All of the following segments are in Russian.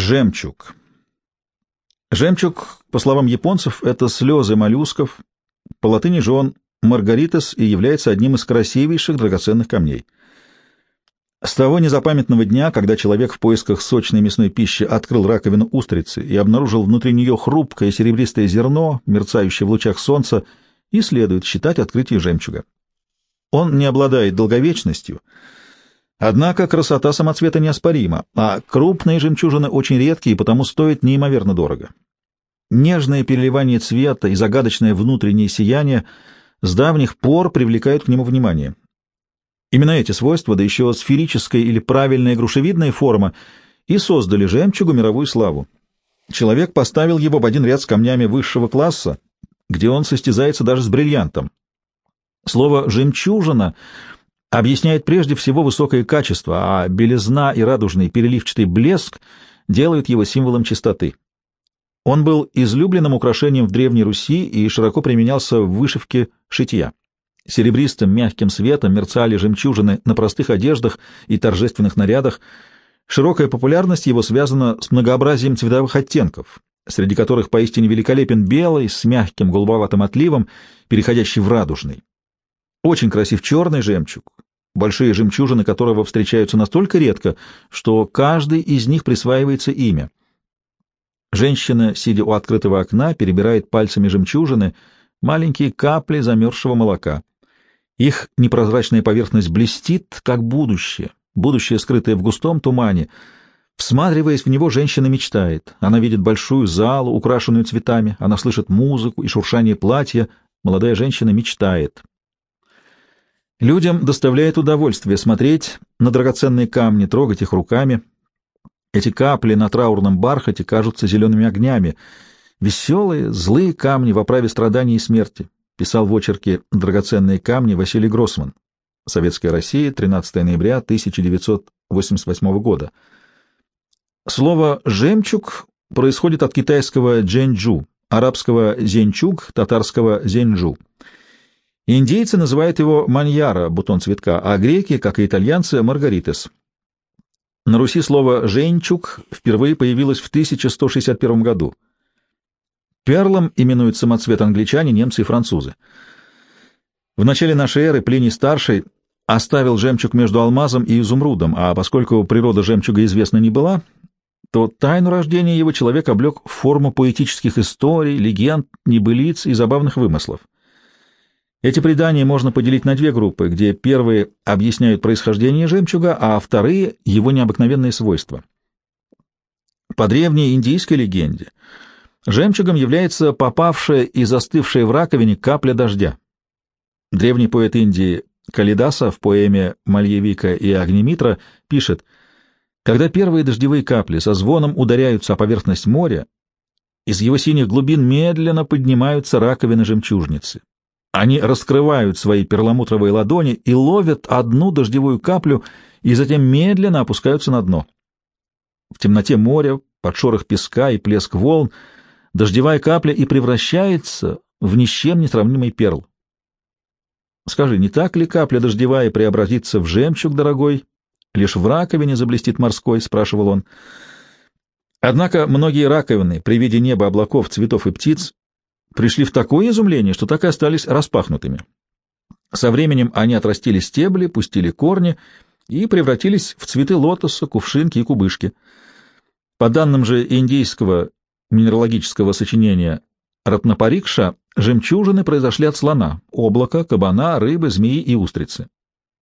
Жемчуг. Жемчуг, по словам японцев, это слезы моллюсков. По латыни же он маргаритас и является одним из красивейших драгоценных камней. С того незапамятного дня, когда человек в поисках сочной мясной пищи открыл раковину устрицы и обнаружил внутри нее хрупкое серебристое зерно, мерцающее в лучах солнца, и следует считать открытие жемчуга. Он не обладает долговечностью, однако красота самоцвета неоспорима, а крупные жемчужины очень редкие и потому стоят неимоверно дорого. Нежное переливание цвета и загадочное внутреннее сияние с давних пор привлекают к нему внимание. Именно эти свойства, да еще сферическая или правильная грушевидная форма, и создали жемчугу мировую славу. Человек поставил его в один ряд с камнями высшего класса, где он состязается даже с бриллиантом. Слово «жемчужина» объясняет прежде всего высокое качество, а белизна и радужный переливчатый блеск делают его символом чистоты. Он был излюбленным украшением в Древней Руси и широко применялся в вышивке шитья. Серебристым мягким светом мерцали жемчужины на простых одеждах и торжественных нарядах. Широкая популярность его связана с многообразием цветовых оттенков, среди которых поистине великолепен белый с мягким голубоватым отливом, переходящий в радужный. Очень красив черный жемчуг, большие жемчужины которого встречаются настолько редко, что каждый из них присваивается имя. Женщина, сидя у открытого окна, перебирает пальцами жемчужины, маленькие капли замерзшего молока. Их непрозрачная поверхность блестит, как будущее, будущее, скрытое в густом тумане. Всматриваясь в него, женщина мечтает. Она видит большую залу, украшенную цветами, она слышит музыку и шуршание платья. Молодая женщина мечтает. Людям доставляет удовольствие смотреть на драгоценные камни, трогать их руками. Эти капли на траурном бархате кажутся зелеными огнями. Веселые, злые камни в оправе страданий и смерти писал в очерке «Драгоценные камни» Василий Гроссман. Советская Россия, 13 ноября 1988 года. Слово «жемчуг» происходит от китайского «дженджу», арабского «зенчуг», татарского «зенджу». Индейцы называют его маньяра, бутон цветка, а греки, как и итальянцы, маргаритес. На Руси слово «женчуг» впервые появилось в 1161 году. Перлом именуют самоцвет англичане, немцы и французы. В начале нашей эры Плиний-старший оставил жемчуг между алмазом и изумрудом, а поскольку природа жемчуга известна не была, то тайну рождения его человек облег в форму поэтических историй, легенд, небылиц и забавных вымыслов. Эти предания можно поделить на две группы, где первые объясняют происхождение жемчуга, а вторые — его необыкновенные свойства. По древней индийской легенде — Жемчугом является попавшая и застывшая в раковине капля дождя. Древний поэт Индии Калидаса в поэме «Мальевика и Огнемитра» пишет «Когда первые дождевые капли со звоном ударяются о поверхность моря, из его синих глубин медленно поднимаются раковины жемчужницы. Они раскрывают свои перламутровые ладони и ловят одну дождевую каплю и затем медленно опускаются на дно. В темноте моря, под шорох песка и плеск волн — дождевая капля и превращается в ни с чем не сравнимый перл. Скажи, не так ли капля дождевая преобразится в жемчуг дорогой, лишь в раковине заблестит морской, — спрашивал он. Однако многие раковины при виде неба, облаков, цветов и птиц пришли в такое изумление, что так и остались распахнутыми. Со временем они отрастили стебли, пустили корни и превратились в цветы лотоса, кувшинки и кубышки. По данным же индийского минералогического сочинения Ратнапарикша жемчужины произошли от слона, облака, кабана, рыбы, змеи и устрицы.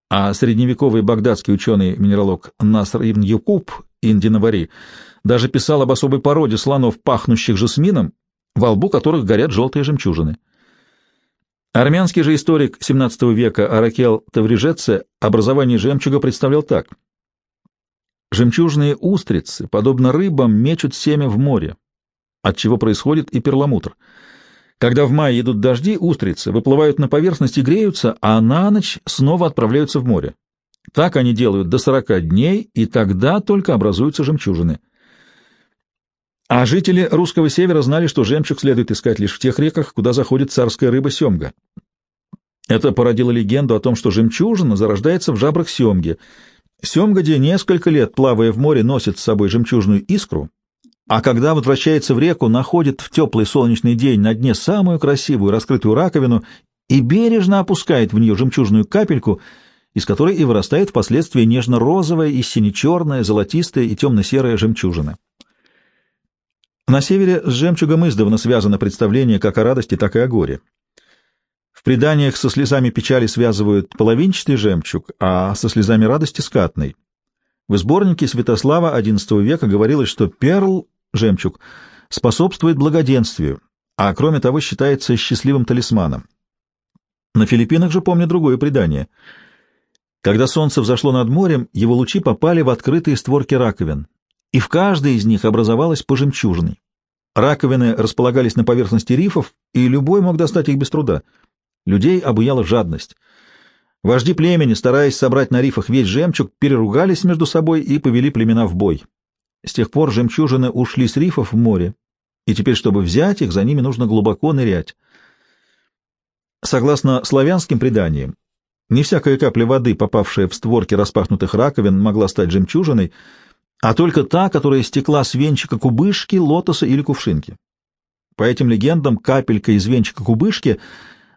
А средневековый багдадский ученый-минералог Наср ибн Юкуб Индинавари даже писал об особой породе слонов, пахнущих жасмином, во лбу которых горят желтые жемчужины. Армянский же историк XVII века Аракел Таврижеце образование жемчуга представлял так. Жемчужные устрицы, подобно рыбам, мечут семя в море, от чего происходит и перламутр. Когда в мае идут дожди, устрицы выплывают на поверхность и греются, а на ночь снова отправляются в море. Так они делают до 40 дней, и тогда только образуются жемчужины. А жители русского севера знали, что жемчуг следует искать лишь в тех реках, куда заходит царская рыба семга. Это породило легенду о том, что жемчужина зарождается в жабрах семги. Где несколько лет, плавая в море, носит с собой жемчужную искру, а когда возвращается в реку, находит в теплый солнечный день на дне самую красивую раскрытую раковину и бережно опускает в нее жемчужную капельку, из которой и вырастает впоследствии нежно-розовая и сине-черная, золотистая и темно-серая жемчужина. На севере с жемчугом издавна связано представление как о радости, так и о горе. В преданиях со слезами печали связывают половинчатый жемчуг, а со слезами радости — скатный. В сборнике Святослава XI века говорилось, что перл, жемчуг, способствует благоденствию, а кроме того считается счастливым талисманом. На Филиппинах же помню другое предание. Когда солнце взошло над морем, его лучи попали в открытые створки раковин, и в каждой из них образовалась по жемчужине. Раковины располагались на поверхности рифов, и любой мог достать их без труда — Людей обуяла жадность. Вожди племени, стараясь собрать на рифах весь жемчуг, переругались между собой и повели племена в бой. С тех пор жемчужины ушли с рифов в море, и теперь, чтобы взять их, за ними нужно глубоко нырять. Согласно славянским преданиям, не всякая капля воды, попавшая в створки распахнутых раковин, могла стать жемчужиной, а только та, которая стекла с венчика кубышки, лотоса или кувшинки. По этим легендам, капелька из венчика кубышки —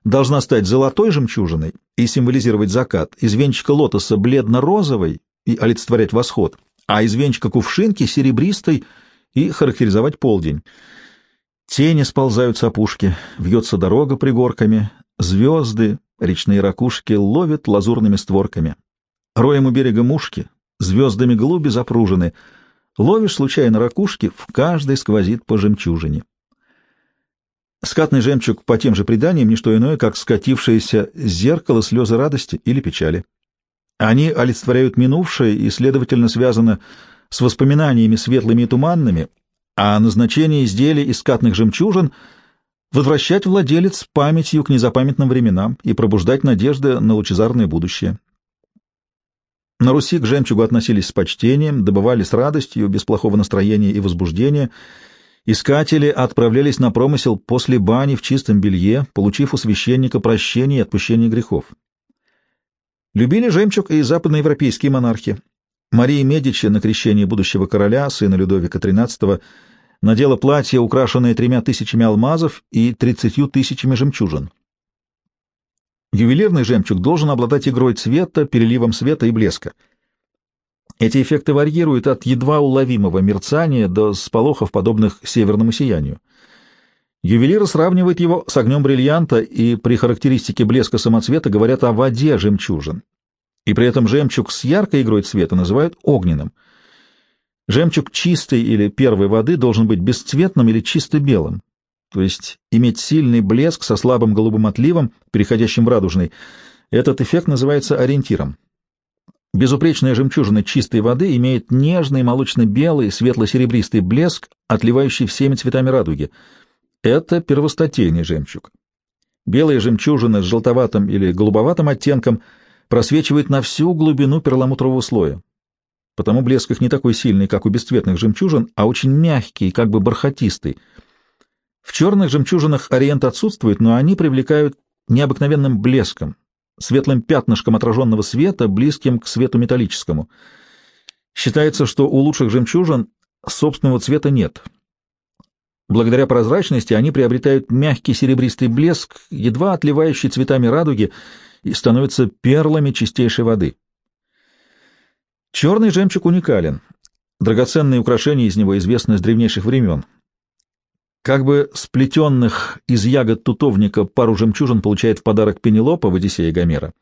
должна стать золотой жемчужиной и символизировать закат, из венчика лотоса бледно-розовой и олицетворять восход, а из венчика кувшинки серебристой и характеризовать полдень. Тени сползают с опушки, вьется дорога пригорками, звезды, речные ракушки ловят лазурными створками. Роем у берега мушки, звездами глуби запружены. Ловишь случайно ракушки, в каждой сквозит по жемчужине. Скатный жемчуг по тем же преданиям не что иное, как скатившееся зеркало слезы радости или печали. Они олицетворяют минувшее и, следовательно, связаны с воспоминаниями светлыми и туманными, а назначение изделий из скатных жемчужин — возвращать владелец памятью к незапамятным временам и пробуждать надежды на лучезарное будущее. На Руси к жемчугу относились с почтением, добывали с радостью, без плохого настроения и возбуждения — Искатели отправлялись на промысел после бани в чистом белье, получив у священника прощение и отпущение грехов. Любили жемчуг и западноевропейские монархи. Мария Медичи на крещение будущего короля, сына Людовика XIII, надела платье, украшенное тремя тысячами алмазов и тридцатью тысячами жемчужин. Ювелирный жемчуг должен обладать игрой цвета, переливом света и блеска — эти эффекты варьируют от едва уловимого мерцания до сполохов, подобных северному сиянию. Ювелиры сравнивают его с огнем бриллианта и при характеристике блеска самоцвета говорят о воде жемчужин. И при этом жемчуг с яркой игрой цвета называют огненным. Жемчуг чистой или первой воды должен быть бесцветным или чисто белым, то есть иметь сильный блеск со слабым голубым отливом, переходящим в радужный. Этот эффект называется ориентиром. Безупречная жемчужина чистой воды имеет нежный молочно-белый, светло-серебристый блеск, отливающий всеми цветами радуги. Это первостатейный жемчуг. Белая жемчужина с желтоватым или голубоватым оттенком просвечивает на всю глубину перламутрового слоя. Потому блеск их не такой сильный, как у бесцветных жемчужин, а очень мягкий, как бы бархатистый. В черных жемчужинах ориент отсутствует, но они привлекают необыкновенным блеском, светлым пятнышком отраженного света, близким к свету металлическому. Считается, что у лучших жемчужин собственного цвета нет. Благодаря прозрачности они приобретают мягкий серебристый блеск, едва отливающий цветами радуги, и становятся перлами чистейшей воды. Черный жемчуг уникален. Драгоценные украшения из него известны с древнейших времен. Как бы сплетенных из ягод тутовника пару жемчужин получает в подарок Пенелопа в «Одиссее Гомера».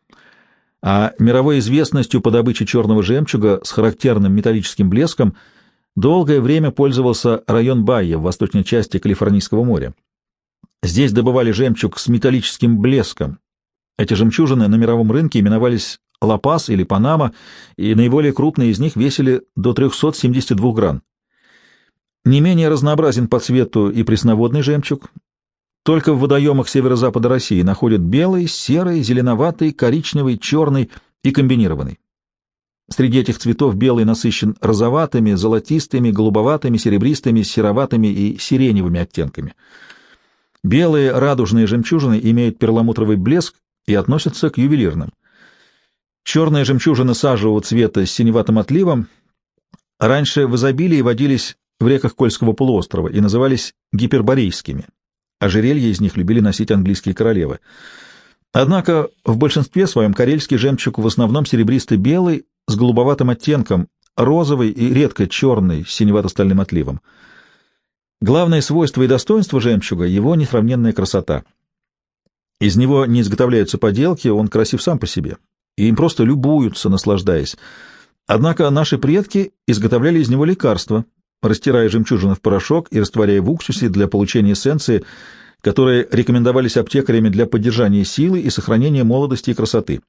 А мировой известностью по добыче черного жемчуга с характерным металлическим блеском долгое время пользовался район Байя в восточной части Калифорнийского моря. Здесь добывали жемчуг с металлическим блеском. Эти жемчужины на мировом рынке именовались Лапас или Панама, и наиболее крупные из них весили до 372 гран. Не менее разнообразен по цвету и пресноводный жемчуг. Только в водоемах северо-запада России находят белый, серый, зеленоватый, коричневый, черный и комбинированный. Среди этих цветов белый насыщен розоватыми, золотистыми, голубоватыми, серебристыми, сероватыми и сиреневыми оттенками. Белые радужные жемчужины имеют перламутровый блеск и относятся к ювелирным. Черные жемчужины сажевого цвета с синеватым отливом раньше в изобилии водились в реках Кольского полуострова и назывались гиперборейскими. Ожерелья из них любили носить английские королевы. Однако в большинстве своем карельский жемчуг в основном серебристо-белый с голубоватым оттенком, розовый и редко черный с синевато-стальным отливом. Главное свойство и достоинство жемчуга — его несравненная красота. Из него не изготовляются поделки, он красив сам по себе, и им просто любуются, наслаждаясь. Однако наши предки изготовляли из него лекарства, растирая жемчужины в порошок и растворяя в уксусе для получения эссенции, которые рекомендовались аптекарями для поддержания силы и сохранения молодости и красоты.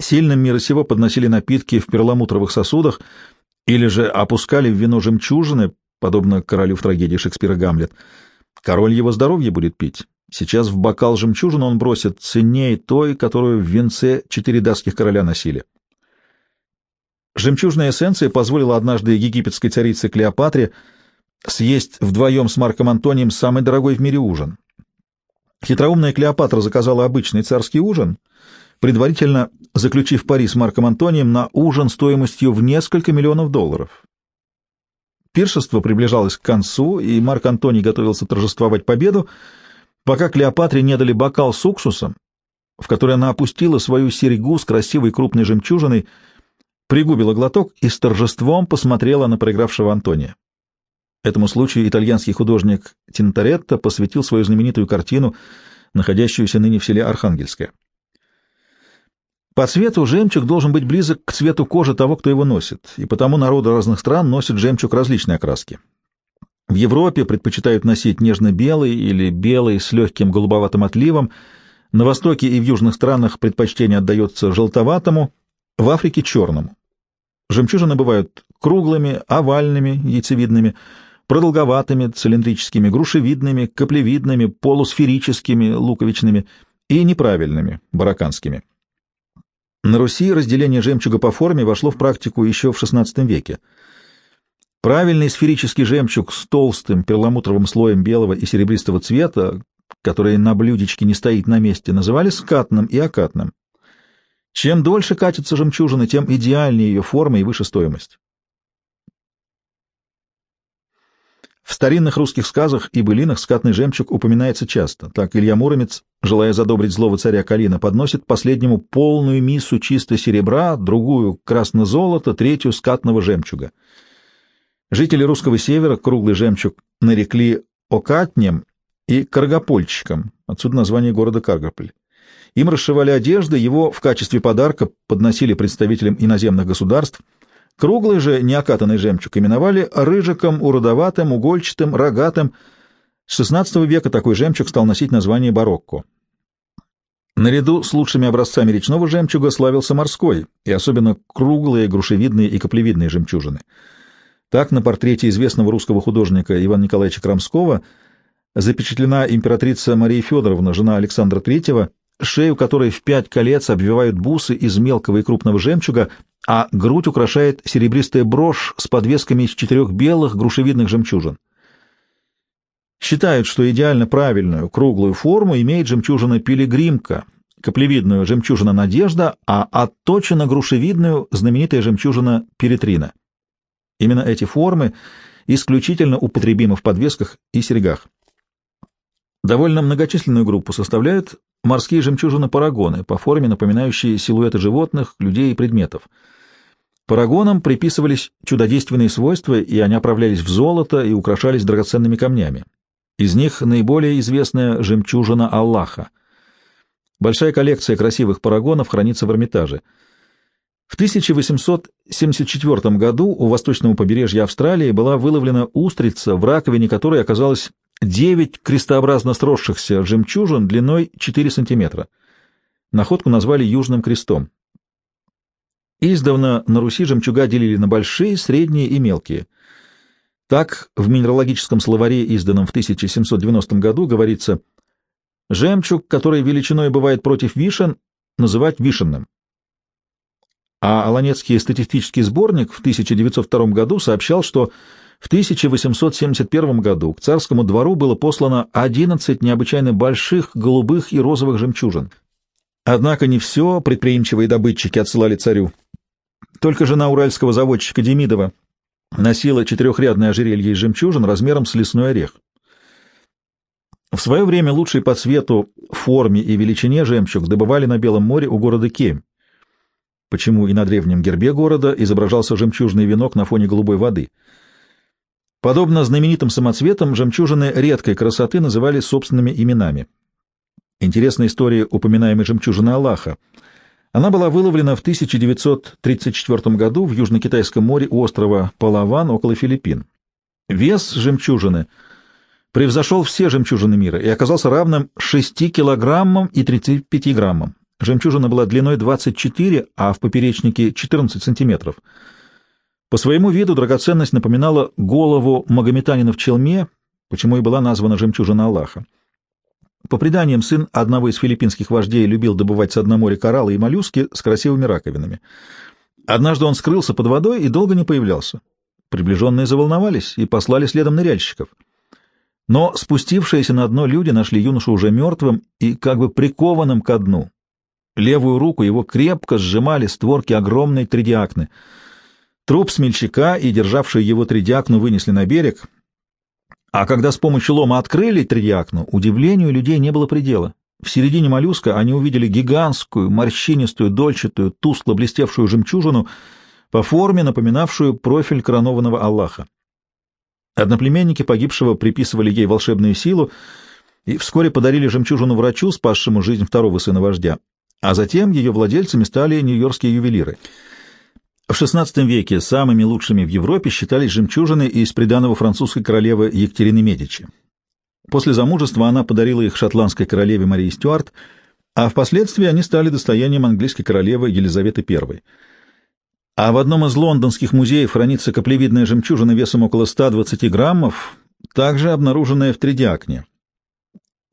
Сильным мира сего подносили напитки в перламутровых сосудах или же опускали в вино жемчужины, подобно королю в трагедии Шекспира «Гамлет». Король его здоровье будет пить. Сейчас в бокал жемчужины он бросит ценнее той, которую в венце четыре датских короля носили. Жемчужная эссенция позволила однажды египетской царице Клеопатре съесть вдвоем с Марком Антонием самый дорогой в мире ужин. Хитроумная Клеопатра заказала обычный царский ужин, предварительно заключив пари с Марком Антонием на ужин стоимостью в несколько миллионов долларов. Пиршество приближалось к концу, и Марк Антоний готовился торжествовать победу, пока Клеопатре не дали бокал с уксусом, в который она опустила свою серьгу с красивой крупной жемчужиной, пригубила глоток и с торжеством посмотрела на проигравшего Антония. Этому случаю итальянский художник Тинторетто посвятил свою знаменитую картину, находящуюся ныне в селе Архангельское. По цвету жемчуг должен быть близок к цвету кожи того, кто его носит, и потому народы разных стран носят жемчуг различной окраски. В Европе предпочитают носить нежно-белый или белый с легким голубоватым отливом, на Востоке и в южных странах предпочтение отдается желтоватому, в Африке — черному. Жемчужины бывают круглыми, овальными, яйцевидными, продолговатыми, цилиндрическими, грушевидными, каплевидными, полусферическими, луковичными и неправильными, бараканскими. На Руси разделение жемчуга по форме вошло в практику еще в XVI веке. Правильный сферический жемчуг с толстым перламутровым слоем белого и серебристого цвета, который на блюдечке не стоит на месте, называли скатным и окатным. Чем дольше катится жемчужина, тем идеальнее ее форма и выше стоимость. В старинных русских сказах и былинах скатный жемчуг упоминается часто. Так Илья Муромец, желая задобрить злого царя Калина, подносит последнему полную миссу чисто серебра, другую — красно-золото, третью — скатного жемчуга. Жители русского севера круглый жемчуг нарекли окатнем и каргопольчиком, отсюда название города Каргополь. Им расшивали одежды, его в качестве подарка подносили представителям иноземных государств — Круглый же неокатанный жемчуг именовали рыжиком, уродоватым, угольчатым, рогатым. С XVI века такой жемчуг стал носить название барокко. Наряду с лучшими образцами речного жемчуга славился морской, и особенно круглые, грушевидные и каплевидные жемчужины. Так на портрете известного русского художника Ивана Николаевича Крамского запечатлена императрица Мария Федоровна, жена Александра III, шею которой в пять колец обвивают бусы из мелкого и крупного жемчуга, а грудь украшает серебристая брошь с подвесками из четырех белых грушевидных жемчужин. Считают, что идеально правильную круглую форму имеет жемчужина пилигримка, каплевидную жемчужина надежда, а отточена грушевидную знаменитая жемчужина перетрина. Именно эти формы исключительно употребимы в подвесках и серьгах. Довольно многочисленную группу составляют морские жемчужины-парагоны, по форме напоминающие силуэты животных, людей и предметов. Парагонам приписывались чудодейственные свойства, и они оправлялись в золото и украшались драгоценными камнями. Из них наиболее известная жемчужина Аллаха. Большая коллекция красивых парагонов хранится в Эрмитаже. В 1874 году у восточного побережья Австралии была выловлена устрица, в раковине которой оказалось девять крестообразно сросшихся жемчужин длиной 4 сантиметра. Находку назвали Южным крестом. Издавна на Руси жемчуга делили на большие, средние и мелкие. Так в минералогическом словаре, изданном в 1790 году, говорится «Жемчуг, который величиной бывает против вишен, называть вишенным». А Аланецкий статистический сборник в 1902 году сообщал, что в 1871 году к царскому двору было послано 11 необычайно больших голубых и розовых жемчужин. Однако не все предприимчивые добытчики отсылали царю. Только жена уральского заводчика Демидова носила четырехрядное ожерелье из жемчужин размером с лесной орех. В свое время лучший по цвету, форме и величине жемчуг добывали на Белом море у города Кемь, почему и на древнем гербе города изображался жемчужный венок на фоне голубой воды. Подобно знаменитым самоцветам, жемчужины редкой красоты называли собственными именами. Интересная история упоминаемой жемчужины Аллаха. Она была выловлена в 1934 году в Южно-Китайском море у острова Палаван около Филиппин. Вес жемчужины — превзошел все жемчужины мира и оказался равным 6 килограммам и 35 граммам. Жемчужина была длиной 24, а в поперечнике 14 сантиметров. По своему виду драгоценность напоминала голову магометанина в челме, почему и была названа жемчужина Аллаха. По преданиям, сын одного из филиппинских вождей любил добывать с дна моря кораллы и моллюски с красивыми раковинами. Однажды он скрылся под водой и долго не появлялся. Приближенные заволновались и послали следом ныряльщиков. Но спустившиеся на дно люди нашли юношу уже мертвым и как бы прикованным ко дну. Левую руку его крепко сжимали створки огромной тридиакны. Труп смельчака и державшие его тридиакну вынесли на берег, а когда с помощью лома открыли тридиакну, удивлению людей не было предела. В середине моллюска они увидели гигантскую, морщинистую, дольчатую, тускло блестевшую жемчужину, по форме напоминавшую профиль коронованного Аллаха. Одноплеменники погибшего приписывали ей волшебную силу и вскоре подарили жемчужину врачу, спасшему жизнь второго сына вождя, а затем ее владельцами стали нью-йоркские ювелиры. В XVI веке самыми лучшими в Европе считались жемчужины из приданого французской королевы Екатерины Медичи. После замужества она подарила их шотландской королеве Марии Стюарт, а впоследствии они стали достоянием английской королевы Елизаветы I. А в одном из лондонских музеев хранится каплевидная жемчужина весом около 120 граммов, также обнаруженная в Тридиакне.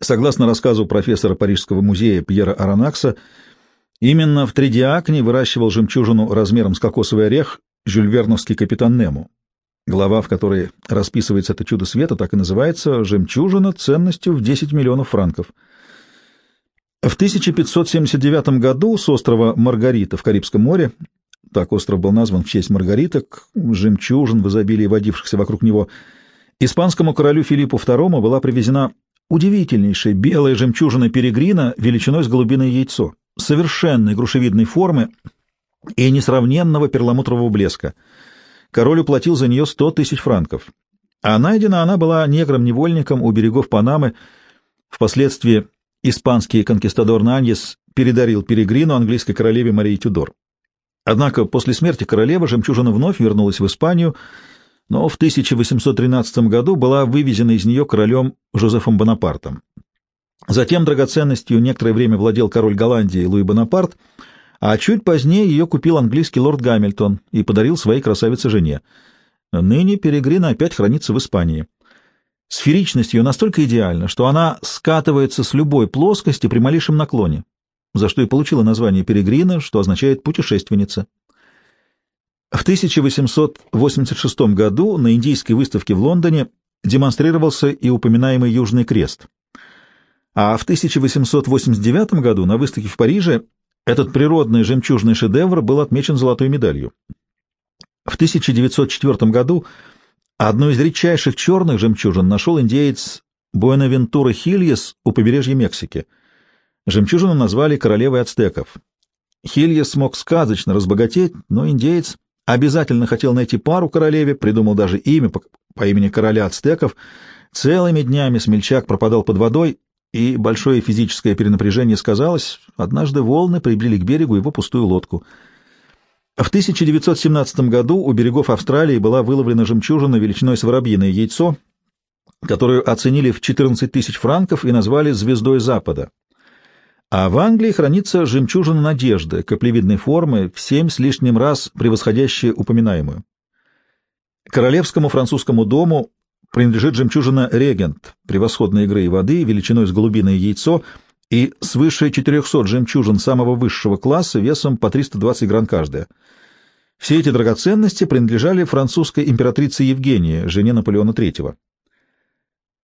Согласно рассказу профессора Парижского музея Пьера Аронакса, именно в Тридиакне выращивал жемчужину размером с кокосовый орех жюльверновский капитан Нему. Глава, в которой расписывается это чудо света, так и называется «Жемчужина ценностью в 10 миллионов франков». В 1579 году с острова Маргарита в Карибском море так остров был назван в честь маргариток, жемчужин в изобилии водившихся вокруг него, испанскому королю Филиппу II была привезена удивительнейшая белая жемчужина перегрина величиной с голубиное яйцо, совершенной грушевидной формы и несравненного перламутрового блеска. Король уплатил за нее сто тысяч франков. А найдена она была негром-невольником у берегов Панамы. Впоследствии испанский конкистадор Наньес передарил Перегрину английской королеве Марии Тюдор. Однако после смерти королевы жемчужина вновь вернулась в Испанию, но в 1813 году была вывезена из нее королем Жозефом Бонапартом. Затем драгоценностью некоторое время владел король Голландии Луи Бонапарт, а чуть позднее ее купил английский лорд Гамильтон и подарил своей красавице-жене. Ныне Перегрина опять хранится в Испании. Сферичность ее настолько идеальна, что она скатывается с любой плоскости при малейшем наклоне за что и получила название Перегрина, что означает «путешественница». В 1886 году на индийской выставке в Лондоне демонстрировался и упоминаемый Южный Крест. А в 1889 году на выставке в Париже этот природный жемчужный шедевр был отмечен золотой медалью. В 1904 году одну из редчайших черных жемчужин нашел индеец Буэнавентура Хильес у побережья Мексики — Жемчужину назвали королевой ацтеков. Хилья смог сказочно разбогатеть, но индеец обязательно хотел найти пару королеве, придумал даже имя по, по имени короля ацтеков. Целыми днями смельчак пропадал под водой, и большое физическое перенапряжение сказалось. Однажды волны прибили к берегу его пустую лодку. В 1917 году у берегов Австралии была выловлена жемчужина величиной с воробьиное яйцо, которую оценили в 14 тысяч франков и назвали «Звездой Запада». А в Англии хранится жемчужина надежды, каплевидной формы, в семь с лишним раз превосходящая упоминаемую. Королевскому французскому дому принадлежит жемчужина «Регент» превосходной игры и воды, величиной с голубиное яйцо и свыше 400 жемчужин самого высшего класса весом по 320 гран каждая. Все эти драгоценности принадлежали французской императрице Евгении, жене Наполеона III.